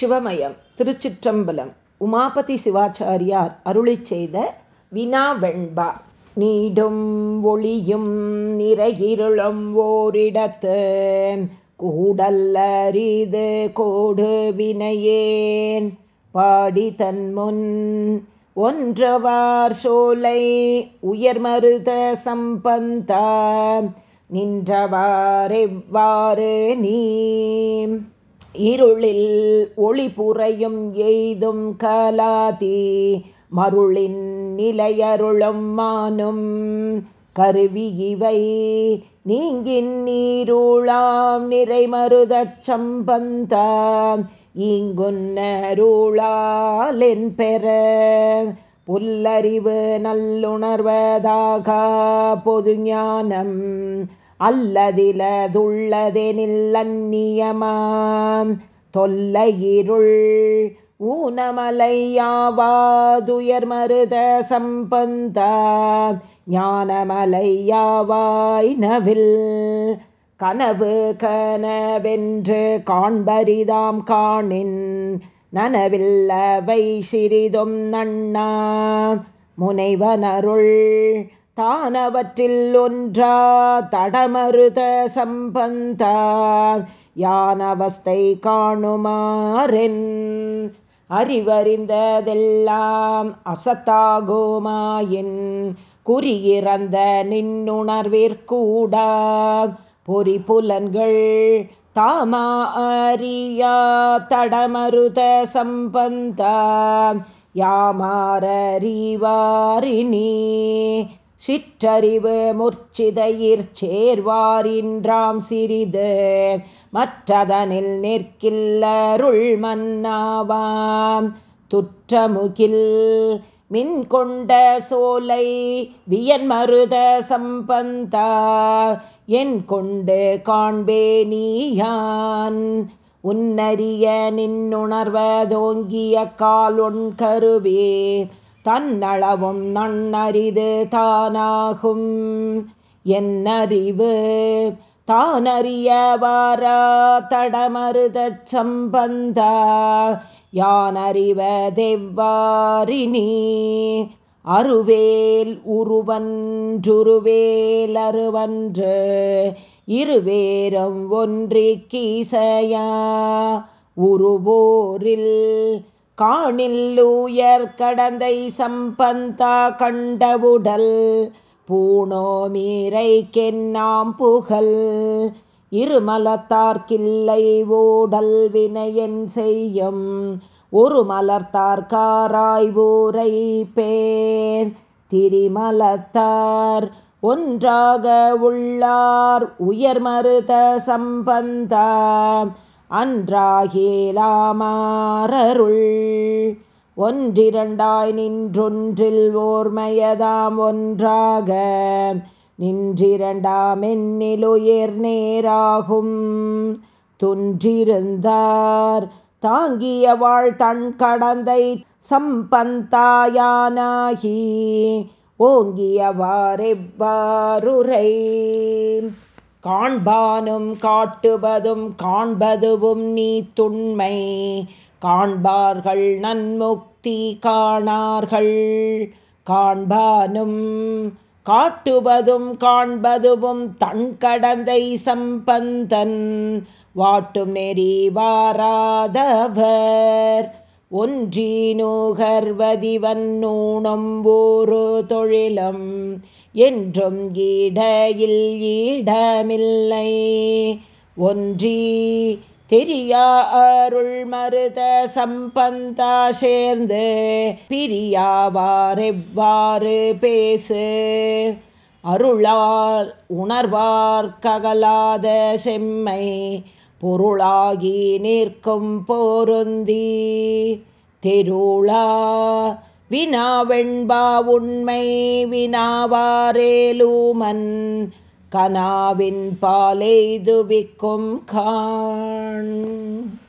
சிவமயம் திருச்சிற்றம்பலம். உமாபதி சிவாச்சாரியார் அருளி செய்த வினா வெண்பா நீடும் ஒளியும் நிறையிருளும் ஓரிடத்து கூடல்லரிது கோடு வினையேன். பாடி தன்முன் ஒன்றவார் சோலை உயர்மருத சம்பந்தா. நின்றவாரெவ்வாறு நீ? இருளில் ஒளி புறையும் எய்தும் கலாதி மருளின் நிலையருளும் மானும் கருவி இவை. நீங்கின் நீருளாம் நிறைமருதச் சம்பந்தாம் ஈங்குன்னருளாலென் பெற. புல்லறிவு நல்லுணர்வதாக பொது ஞானம் அல்லதிலதுள்ளதெனில்லன்னியமாம். தொல்லையிருள் ஊனமலையாவாதுயர் மருத சம்பந்தா ஞானமலையாவாய் நவில் கனவு கனவென்று காண்பரிதாம் காணின். நனவில்லவை சிறிதும் நண்ணா. முனைவனருள் தானவற்றில் ஒன்றா தடமருத சம்பந்தா யானவஸ்தை காணுமாறென் அறிவறிந்ததெல்லாம் அசத்தாகுமாயின் குறியிறந்த நின்னுணர்விற்கூடா. பொறி புலன்கள் தாமா அறியா தடமருத சம்பந்தா யாமாரறிவாரினி சிற்றறிவு முற்சிதையிற் சேர்வாரின்றாம் சிறிது மற்றதனில் நிற்கில்லருள் மன்னாவாம். துற்றமுகில் மின் கொண்ட சோலை வியன் மருத சம்பந்தா என் கொண்டு காண்பே நீயான். உன்னறிய நின்னுணர்வதோங்கிய காலொன் கருவே தன்னளவும் நன்னறிது தானாகும். என்னறிவு? தானறியவாரா தடமருதச் சம்பந்தா. யானறிவ தெவ்வாரினி? அருவேல் உருவன்றுருவேல் அருவன்று. இருவேரம் ஒன்றிக்கீசையா உருவோரில் உருவோரில் கடந்தை சம்பந்தா கண்டவுடல் பூணோமீரைக்கென்னாம் புகழ் இருமலத்தார்கில்லை ஓடல் வினையன் செய்யும் ஒரு மலர்த்தார்காராய் ஊரை பேர் திரிமலத்தார் ஒன்றாக உள்ளார் உயர் மருத சம்பந்தா அன்றாகேலாமாரருள் ஒன்றிரண்டாய் நின்றொன்றில் ஓர்மையதாம் ஒன்றாக நின்றிரண்டாம் என்னிலுயர் நேராகும். துன்றிருந்தார் தாங்கிய வாழ் தன் கடந்தை சம்பந்தாயானாகி ஓங்கியவாரெவ்வாறுரை காண்பானும் காட்டுவதும் காண்பதுவும் நீ துண்மை காண்பார்கள் நன்முக்தி காணார்கள். காண்பானும் காட்டுவதும் காண்பதுவும் தன் கடந்தை சம்பந்தன். வாட்டும் நெறி வாராதவர். ஒன்றீனுகர்வதி நூகர்வதிவன் ஒரு தொழிலம் என்றும் ஈடையில் ஈடமில்லை. ஒன்றீ தெரியா அருள் மருத சம்பந்தா சேர்ந்து பிரியாவாரெவ்வாறு பேசு? அருளால் உணர்வார்க்ககலாத செம்மை பொருளாகி நிற்கும் பொருந்தி. திருளா வினாவெண்பா உண்மை வினாவாரேலூமன் கனாவின் பாலைதுவிக்கும் காண்